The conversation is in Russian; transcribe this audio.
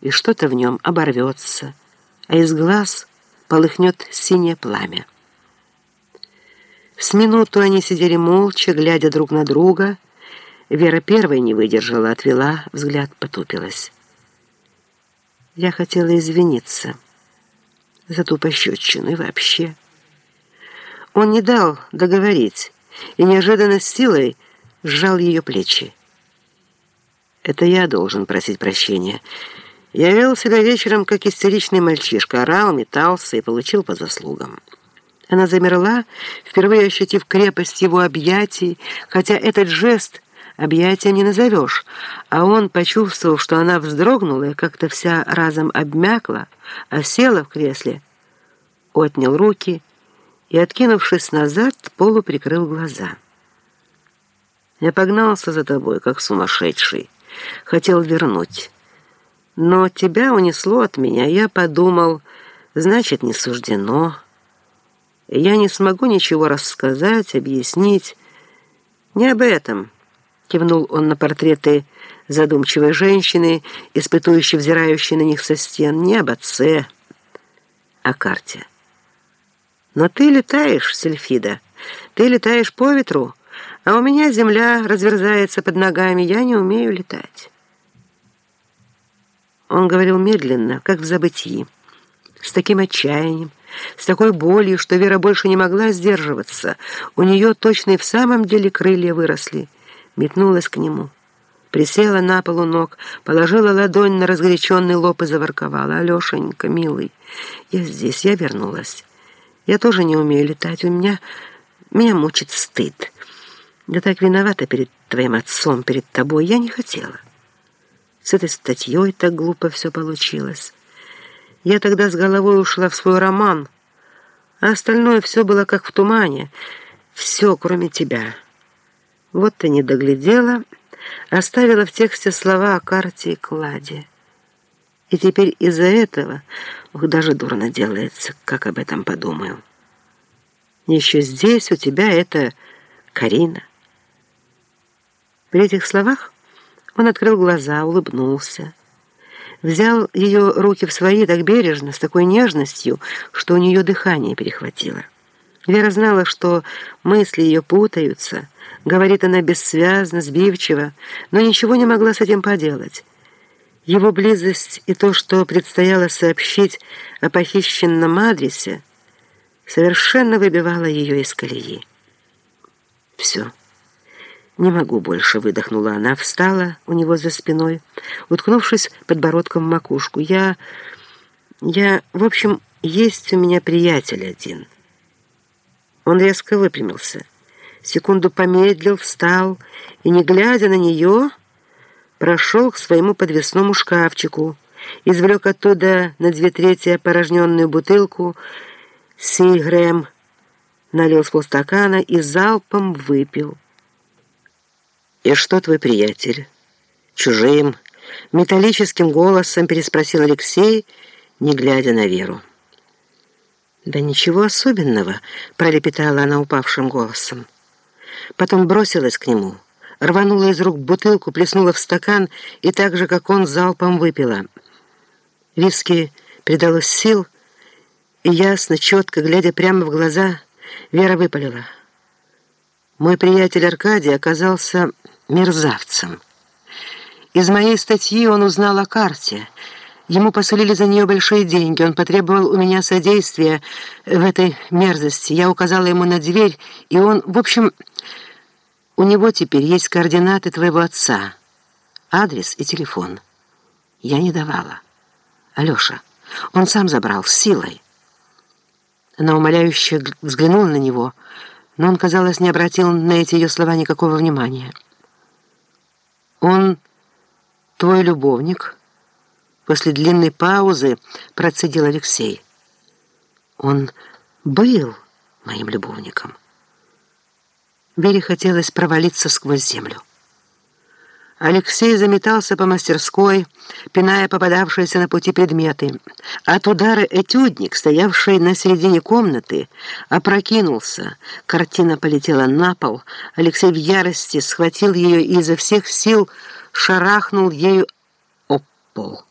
и что-то в нем оборвется, а из глаз полыхнет синее пламя. С минуту они сидели молча, глядя друг на друга. Вера первой не выдержала, отвела, взгляд потупилась. Я хотела извиниться за ту пощечину и вообще. Он не дал договорить и неожиданно силой сжал ее плечи. Это я должен просить прощения. Я вел себя вечером, как истеричный мальчишка, орал, метался и получил по заслугам. Она замерла, впервые ощутив крепость его объятий, хотя этот жест объятия не назовешь, а он, почувствовав, что она вздрогнула и как-то вся разом обмякла, а села в кресле, отнял руки и, откинувшись назад, полуприкрыл глаза. «Я погнался за тобой, как сумасшедший, хотел вернуть». Но тебя унесло от меня. Я подумал, значит, не суждено. Я не смогу ничего рассказать, объяснить. Не об этом, кивнул он на портреты задумчивой женщины, испытующей, взирающей на них со стен. Не об отце, о карте. Но ты летаешь, Сельфида, ты летаешь по ветру, а у меня земля разверзается под ногами, я не умею летать. Он говорил медленно, как в забытии, с таким отчаянием, с такой болью, что Вера больше не могла сдерживаться. У нее точно и в самом деле крылья выросли. Метнулась к нему. Присела на полу ног, положила ладонь на разгоряченный лоб и заворковала. «Алешенька, милый, я здесь, я вернулась. Я тоже не умею летать, у меня... Меня мучит стыд. Я так виновата перед твоим отцом, перед тобой. Я не хотела». С этой статьей так глупо все получилось. Я тогда с головой ушла в свой роман, а остальное все было как в тумане. Все, кроме тебя. Вот ты не доглядела, оставила в тексте слова о карте и кладе. И теперь из-за этого, ух, даже дурно делается, как об этом подумаю. Еще здесь у тебя это Карина. При этих словах он открыл глаза, улыбнулся. Взял ее руки в свои так бережно, с такой нежностью, что у нее дыхание перехватило. Вера знала, что мысли ее путаются, говорит она бессвязно, сбивчиво, но ничего не могла с этим поделать. Его близость и то, что предстояло сообщить о похищенном адресе, совершенно выбивало ее из колеи. Все. «Не могу больше», — выдохнула она, встала у него за спиной, уткнувшись подбородком в макушку. «Я... я... в общем, есть у меня приятель один». Он резко выпрямился, секунду помедлил, встал и, не глядя на нее, прошел к своему подвесному шкафчику, извлек оттуда на две трети опорожненную бутылку «Сигрэм», налил с полстакана и залпом выпил. «И что твой приятель?» Чужим, металлическим голосом переспросил Алексей, не глядя на Веру. «Да ничего особенного», — пролепетала она упавшим голосом. Потом бросилась к нему, рванула из рук бутылку, плеснула в стакан и так же, как он, залпом выпила. Виски придалось сил, и ясно, четко, глядя прямо в глаза, Вера выпалила. «Мой приятель Аркадий оказался...» мерзавцем. Из моей статьи он узнал о карте. Ему посулили за нее большие деньги. Он потребовал у меня содействия в этой мерзости. Я указала ему на дверь, и он... В общем, у него теперь есть координаты твоего отца, адрес и телефон. Я не давала. Алеша, он сам забрал, силой. Она умоляюще взглянула на него, но он, казалось, не обратил на эти ее слова никакого внимания. «Он твой любовник?» После длинной паузы процедил Алексей. «Он был моим любовником». Вере хотелось провалиться сквозь землю. Алексей заметался по мастерской, пиная попадавшиеся на пути предметы. От удара этюдник, стоявший на середине комнаты, опрокинулся. Картина полетела на пол. Алексей в ярости схватил ее и изо всех сил шарахнул ею об пол.